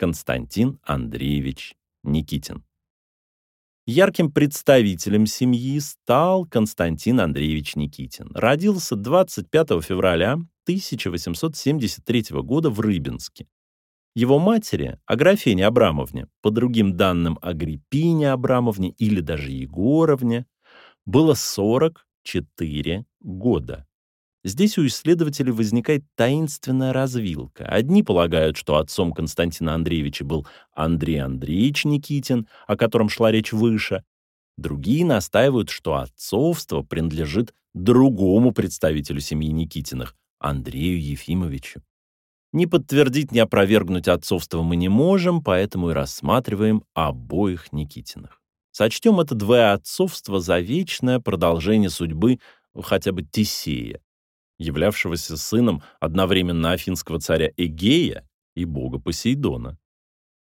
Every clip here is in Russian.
Константин Андреевич Никитин. Ярким представителем семьи стал Константин Андреевич Никитин. Родился 25 февраля 1873 года в Рыбинске. Его матери, Аграфене Абрамовне, по другим данным Агриппине Абрамовне или даже Егоровне, было 44 года. Здесь у исследователей возникает таинственная развилка. Одни полагают, что отцом Константина Андреевича был Андрей Андреевич Никитин, о котором шла речь выше. Другие настаивают, что отцовство принадлежит другому представителю семьи Никитиных, Андрею Ефимовичу. Ни подтвердить, ни опровергнуть отцовство мы не можем, поэтому и рассматриваем обоих Никитиных. Сочтем это двоеотцовство за вечное продолжение судьбы хотя бы Тесея, являвшегося сыном одновременно афинского царя Эгея и бога Посейдона.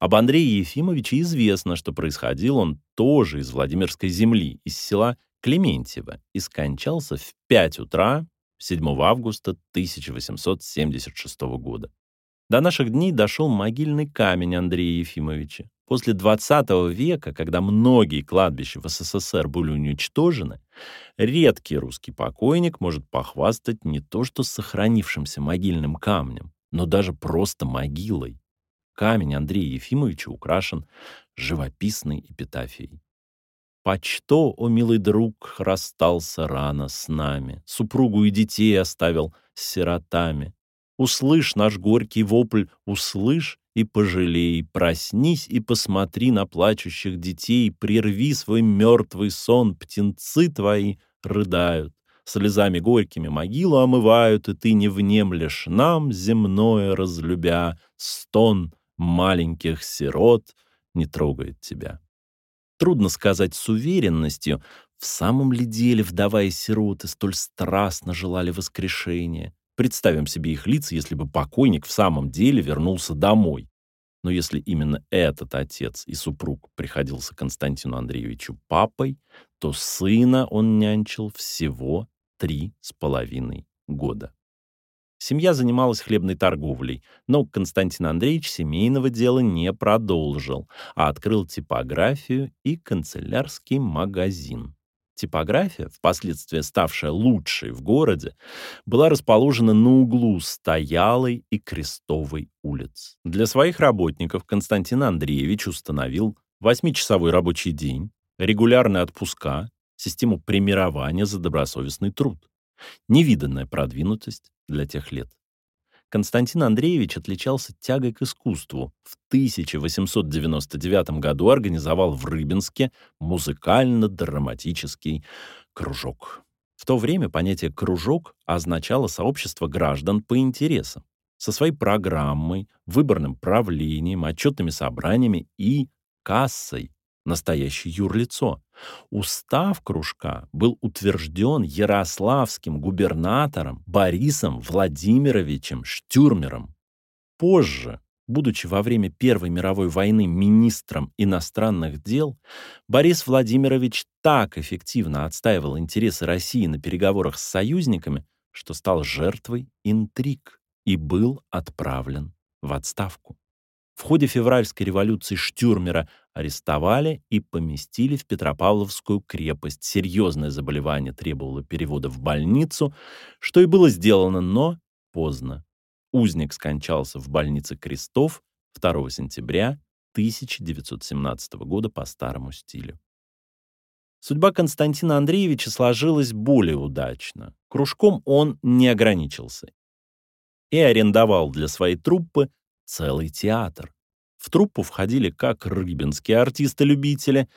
Об Андрее Ефимовиче известно, что происходил он тоже из Владимирской земли, из села Клементьево, и скончался в 5 утра 7 августа 1876 года. До наших дней дошел могильный камень Андрея Ефимовича. После XX века, когда многие кладбища в СССР были уничтожены, редкий русский покойник может похвастать не то что сохранившимся могильным камнем, но даже просто могилой. Камень Андрея Ефимовича украшен живописной эпитафией. «Почто, о милый друг, расстался рано с нами, супругу и детей оставил сиротами. Услышь наш горький вопль, услышь и пожалей, проснись и посмотри на плачущих детей, прерви свой мертвый сон, птенцы твои рыдают, слезами горькими могилу омывают, и ты не внемлешь нам, земное разлюбя, стон маленьких сирот не трогает тебя. Трудно сказать с уверенностью, в самом ли деле вдова и сироты столь страстно желали воскрешения. Представим себе их лица, если бы покойник в самом деле вернулся домой. Но если именно этот отец и супруг приходился Константину Андреевичу папой, то сына он нянчил всего три с половиной года. Семья занималась хлебной торговлей, но Константин Андреевич семейного дела не продолжил, а открыл типографию и канцелярский магазин. Типография, впоследствии ставшая лучшей в городе, была расположена на углу Стоялой и Крестовой улиц. Для своих работников Константин Андреевич установил восьмичасовой рабочий день, регулярные отпуска, систему премирования за добросовестный труд. Невиданная продвинутость для тех лет. Константин Андреевич отличался тягой к искусству. В 1899 году организовал в Рыбинске музыкально-драматический кружок. В то время понятие «кружок» означало сообщество граждан по интересам, со своей программой, выборным правлением, отчетными собраниями и кассой, настоящее юрлицо. Устав кружка был утвержден ярославским губернатором Борисом Владимировичем Штюрмером. Позже, будучи во время Первой мировой войны министром иностранных дел, Борис Владимирович так эффективно отстаивал интересы России на переговорах с союзниками, что стал жертвой интриг и был отправлен в отставку. В ходе февральской революции Штюрмера арестовали и поместили в Петропавловскую крепость. Серьезное заболевание требовало перевода в больницу, что и было сделано, но поздно. Узник скончался в больнице Крестов 2 сентября 1917 года по старому стилю. Судьба Константина Андреевича сложилась более удачно. Кружком он не ограничился и арендовал для своей труппы целый театр. В труппу входили как рыбинские артисты-любители,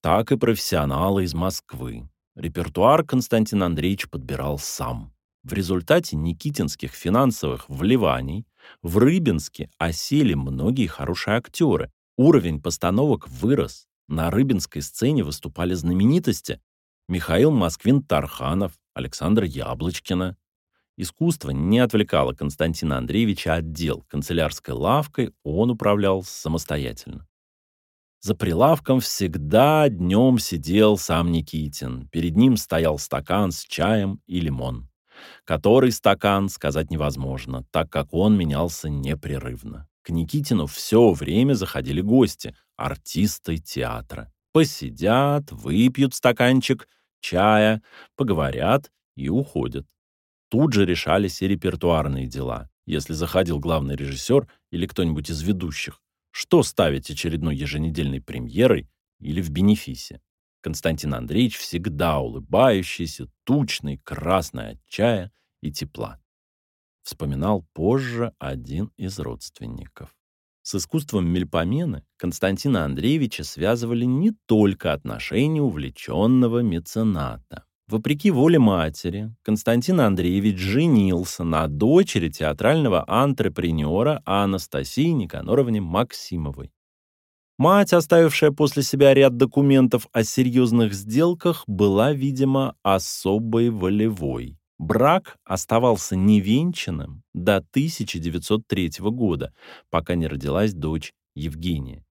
так и профессионалы из Москвы. Репертуар Константин Андреевич подбирал сам. В результате никитинских финансовых вливаний в Рыбинске осели многие хорошие актеры. Уровень постановок вырос. На рыбинской сцене выступали знаменитости Михаил Москвин-Тарханов, Александр Яблочкина, Искусство не отвлекало Константина Андреевича от дел. Канцелярской лавкой он управлял самостоятельно. За прилавком всегда днем сидел сам Никитин. Перед ним стоял стакан с чаем и лимон. Который стакан, сказать невозможно, так как он менялся непрерывно. К Никитину все время заходили гости, артисты театра. Посидят, выпьют стаканчик чая, поговорят и уходят. Тут же решались и репертуарные дела. Если заходил главный режиссер или кто-нибудь из ведущих, что ставить очередной еженедельной премьерой или в бенефисе. Константин Андреевич всегда улыбающийся, тучный, красный от чая и тепла. Вспоминал позже один из родственников. С искусством мельпомены Константина Андреевича связывали не только отношения увлеченного мецената. Вопреки воле матери, Константин Андреевич женился на дочери театрального антрепренера Анастасии Никаноровне Максимовой. Мать, оставившая после себя ряд документов о серьезных сделках, была, видимо, особой волевой. Брак оставался невенчанным до 1903 года, пока не родилась дочь Евгения.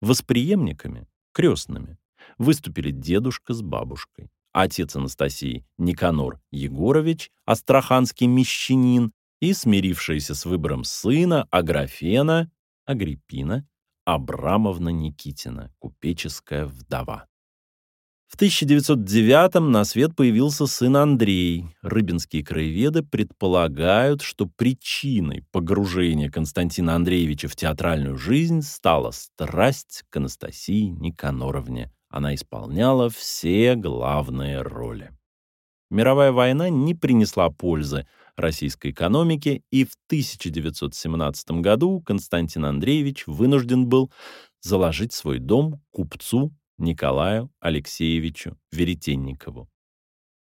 Восприемниками, крестными, выступили дедушка с бабушкой. Отец Анастасии Никанор Егорович, астраханский мещанин, и смирившаяся с выбором сына Аграфена, Агриппина, Абрамовна Никитина, купеческая вдова. В 1909 на свет появился сын Андрей. Рыбинские краеведы предполагают, что причиной погружения Константина Андреевича в театральную жизнь стала страсть к Анастасии Никаноровне. Она исполняла все главные роли. Мировая война не принесла пользы российской экономике, и в 1917 году Константин Андреевич вынужден был заложить свой дом купцу Николаю Алексеевичу Веретенникову.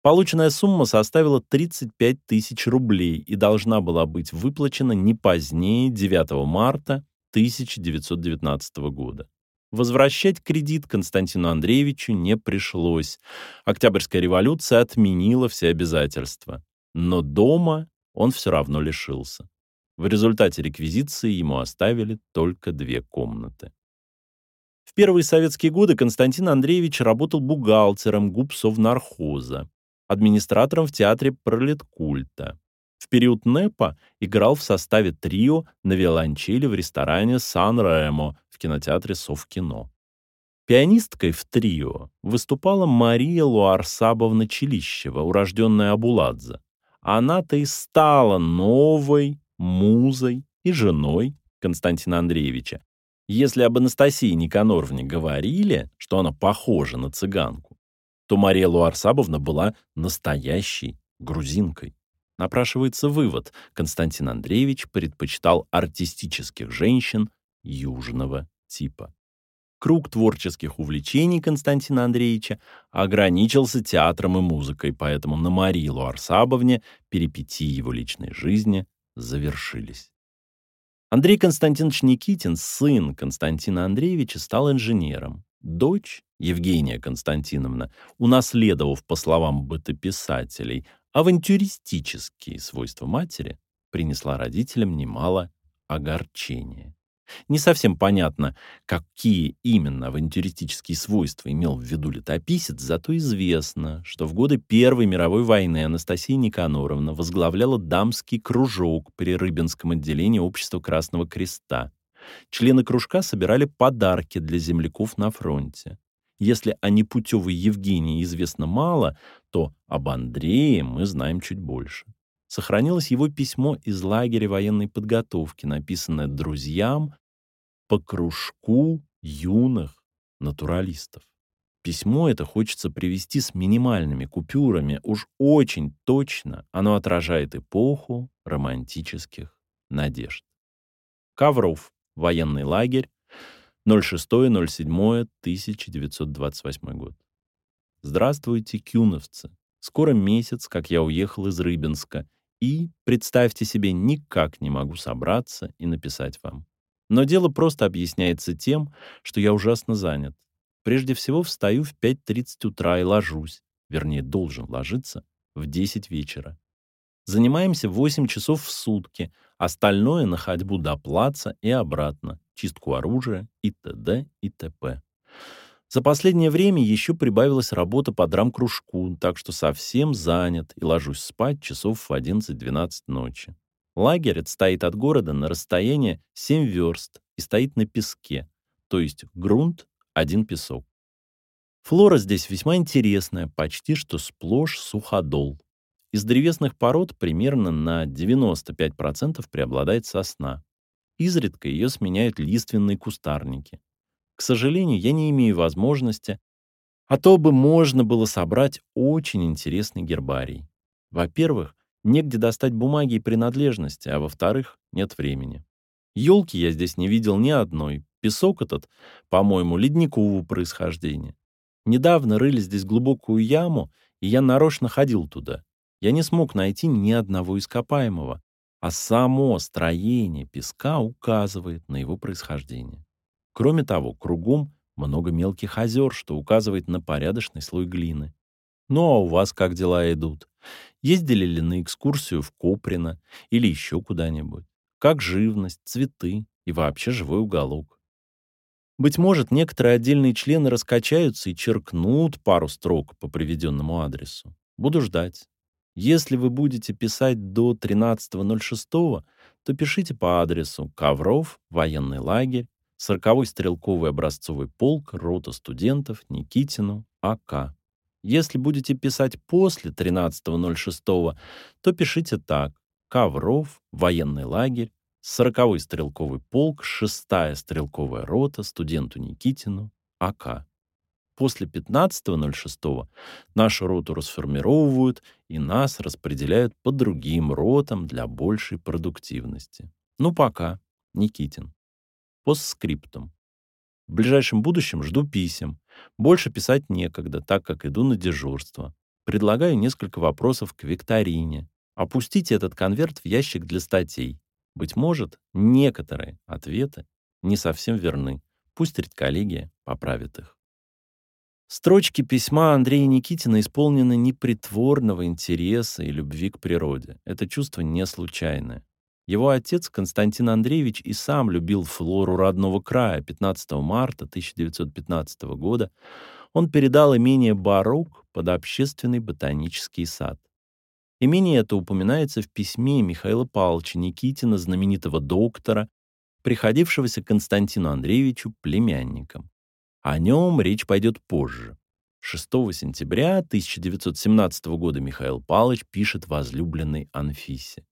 Полученная сумма составила 35 тысяч рублей и должна была быть выплачена не позднее 9 марта 1919 года. Возвращать кредит Константину Андреевичу не пришлось. Октябрьская революция отменила все обязательства. Но дома он все равно лишился. В результате реквизиции ему оставили только две комнаты. В первые советские годы Константин Андреевич работал бухгалтером губсовнархоза, администратором в театре пролеткульта. Период НЭПа играл в составе трио на виолончели в ресторане «Сан-Ремо» в кинотеатре «Совкино». Пианисткой в трио выступала Мария Луарсабовна Челищева, урожденная Абуладзе. Она-то и стала новой музой и женой Константина Андреевича, если об Анастасии Никаноровне говорили, что она похожа на цыганку, то Мария Луарсабовна была настоящей грузинкой. Напрашивается вывод. Константин Андреевич предпочитал артистических женщин южного типа. Круг творческих увлечений Константина Андреевича ограничился театром и музыкой, поэтому на Марии Луарсабовне перипетии его личной жизни завершились. Андрей Константинович Никитин, сын Константина Андреевича, стал инженером. Дочь, Евгения Константиновна, унаследовав, по словам бытописателей, авантюристические свойства матери, принесла родителям немало огорчения. Не совсем понятно, какие именно авантюристические свойства имел в виду летописец, зато известно, что в годы Первой мировой войны Анастасия Никаноровна возглавляла дамский кружок при Рыбинском отделении Общества Красного Креста. Члены кружка собирали подарки для земляков на фронте. Если о непутевой Евгении известно мало, то об Андрее мы знаем чуть больше сохранилось его письмо из лагеря военной подготовки, написанное друзьям по кружку юных натуралистов. Письмо это хочется привести с минимальными купюрами, уж очень точно оно отражает эпоху романтических надежд. Ковров, военный лагерь, 06.07.1928 год. Здравствуйте, кюновцы. Скоро месяц, как я уехал из Рыбинска, и, представьте себе, никак не могу собраться и написать вам. Но дело просто объясняется тем, что я ужасно занят. Прежде всего встаю в 5.30 утра и ложусь, вернее, должен ложиться, в 10 вечера. Занимаемся 8 часов в сутки, остальное на ходьбу до плаца и обратно, чистку оружия и т.д. и т.п. За последнее время еще прибавилась работа по драм-кружку, так что совсем занят и ложусь спать часов в 11-12 ночи. Лагерь стоит от города на расстоянии 7 верст и стоит на песке, то есть грунт — один песок. Флора здесь весьма интересная, почти что сплошь суходол. Из древесных пород примерно на 95% преобладает сосна. Изредка ее сменяют лиственные кустарники. К сожалению, я не имею возможности, а то бы можно было собрать очень интересный гербарий. Во-первых, негде достать бумаги и принадлежности, а во-вторых, нет времени. Елки я здесь не видел ни одной. Песок этот, по-моему, ледникового происхождения. Недавно рыли здесь глубокую яму, и я нарочно ходил туда. Я не смог найти ни одного ископаемого, а само строение песка указывает на его происхождение. Кроме того, кругом много мелких озер, что указывает на порядочный слой глины. Ну а у вас как дела идут? Ездили ли на экскурсию в Коприно или еще куда-нибудь? Как живность, цветы и вообще живой уголок? Быть может, некоторые отдельные члены раскачаются и черкнут пару строк по приведенному адресу. Буду ждать. Если вы будете писать до 13.06, то пишите по адресу Ковров, военный лагерь, 40-й стрелковый образцовый полк, рота студентов, Никитину, АК. Если будете писать после 13.06, то пишите так. Ковров, военный лагерь, 40-й стрелковый полк, 6-я стрелковая рота, студенту Никитину, АК. После 15.06 нашу роту расформировывают и нас распределяют по другим ротам для большей продуктивности. Ну пока, Никитин. Постскриптум. В ближайшем будущем жду писем. Больше писать некогда, так как иду на дежурство. Предлагаю несколько вопросов к викторине. Опустите этот конверт в ящик для статей. Быть может, некоторые ответы не совсем верны. Пусть редколлегия поправит их. Строчки письма Андрея Никитина исполнены непритворного интереса и любви к природе. Это чувство не случайное. Его отец Константин Андреевич и сам любил флору родного края. 15 марта 1915 года он передал имение Барук под общественный ботанический сад. Имение это упоминается в письме Михаила Павловича Никитина, знаменитого доктора, приходившегося Константину Андреевичу племянником. О нем речь пойдет позже. 6 сентября 1917 года Михаил Павлович пишет возлюбленной Анфисе.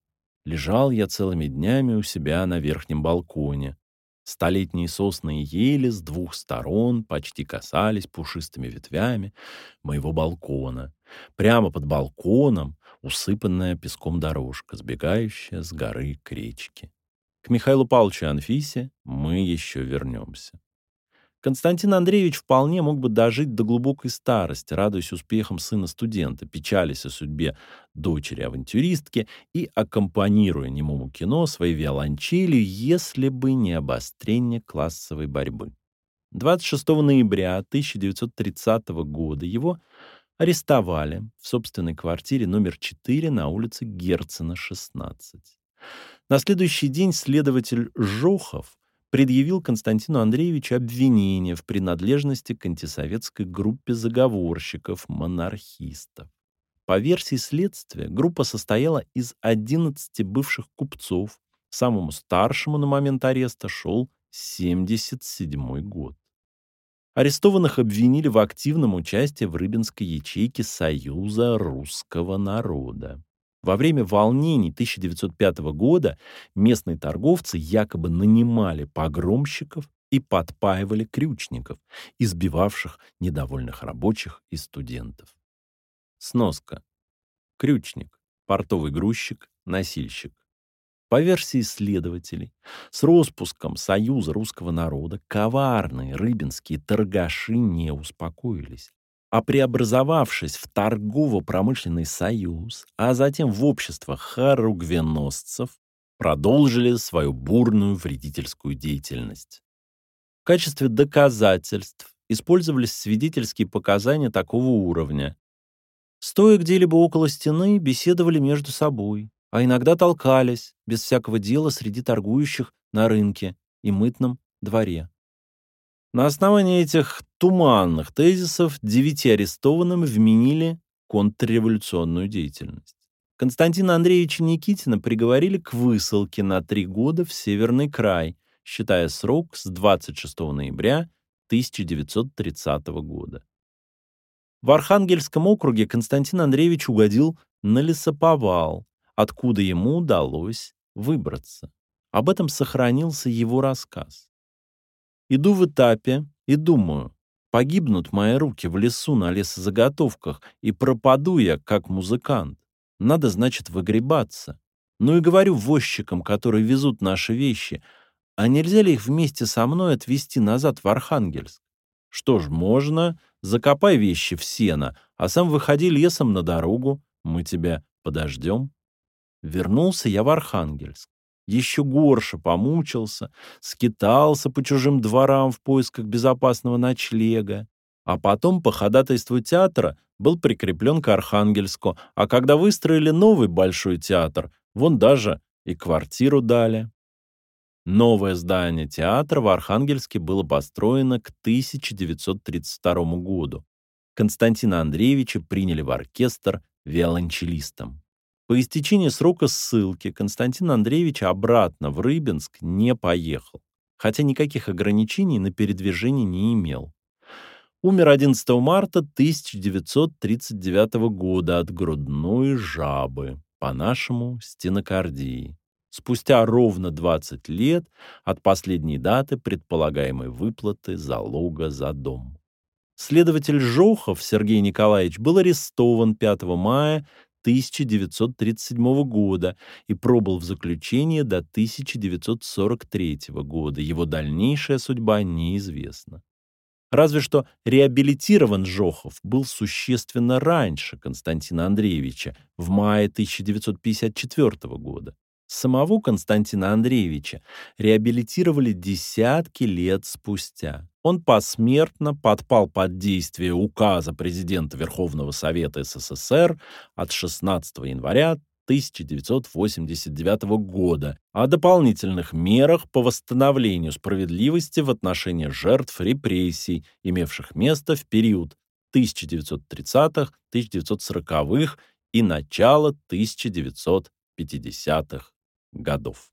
Лежал я целыми днями у себя на верхнем балконе. Столетние сосны и ели с двух сторон почти касались пушистыми ветвями моего балкона. Прямо под балконом усыпанная песком дорожка, сбегающая с горы к речке. К Михаилу Павловичу и Анфисе мы еще вернемся. Константин Андреевич вполне мог бы дожить до глубокой старости, радуясь успехам сына студента, печалясь о судьбе дочери-авантюристки и аккомпанируя немому кино своей виолончелью, если бы не обострение классовой борьбы. 26 ноября 1930 года его арестовали в собственной квартире номер 4 на улице Герцена, 16. На следующий день следователь Жохов предъявил Константину Андреевичу обвинение в принадлежности к антисоветской группе заговорщиков-монархистов. По версии следствия, группа состояла из 11 бывших купцов. Самому старшему на момент ареста шел 77 год. Арестованных обвинили в активном участии в Рыбинской ячейке Союза русского народа. Во время волнений 1905 года местные торговцы якобы нанимали погромщиков и подпаивали крючников, избивавших недовольных рабочих и студентов. Сноска. Крючник, портовый грузчик, носильщик. По версии исследователей, с распуском Союза русского народа коварные рыбинские торгаши не успокоились, а преобразовавшись в торгово-промышленный союз, а затем в общество харугвеносцев, продолжили свою бурную вредительскую деятельность. В качестве доказательств использовались свидетельские показания такого уровня. Стоя где-либо около стены, беседовали между собой, а иногда толкались, без всякого дела, среди торгующих на рынке и мытном дворе. На основании этих туманных тезисов девяти арестованным вменили контрреволюционную деятельность. Константина Андреевича Никитина приговорили к высылке на три года в Северный край, считая срок с 26 ноября 1930 года. В Архангельском округе Константин Андреевич угодил на лесоповал, откуда ему удалось выбраться. Об этом сохранился его рассказ. «Иду в этапе и думаю, погибнут мои руки в лесу на лесозаготовках, и пропаду я как музыкант. Надо, значит, выгребаться. Ну и говорю возчикам, которые везут наши вещи, а нельзя ли их вместе со мной отвезти назад в Архангельск? Что ж, можно, закопай вещи в сено, а сам выходи лесом на дорогу, мы тебя подождем. Вернулся я в Архангельск. Еще горше помучился, скитался по чужим дворам в поисках безопасного ночлега. А потом, по ходатайству театра, был прикреплен к Архангельску, а когда выстроили новый большой театр, вон даже и квартиру дали. Новое здание театра в Архангельске было построено к 1932 году. Константина Андреевича приняли в оркестр виолончелистом. По истечении срока ссылки Константин Андреевич обратно в Рыбинск не поехал, хотя никаких ограничений на передвижение не имел. Умер 11 марта 1939 года от грудной жабы, по-нашему стенокардии. Спустя ровно 20 лет от последней даты предполагаемой выплаты залога за дом. Следователь Жохов Сергей Николаевич был арестован 5 мая 1937 года и пробыл в заключении до 1943 года. Его дальнейшая судьба неизвестна. Разве что реабилитирован Жохов был существенно раньше Константина Андреевича, в мае 1954 года. Самого Константина Андреевича реабилитировали десятки лет спустя. Он посмертно подпал под действие указа президента Верховного Совета СССР от 16 января 1989 года о дополнительных мерах по восстановлению справедливости в отношении жертв репрессий, имевших место в период 1930-1940-х и начала 1950-х годов.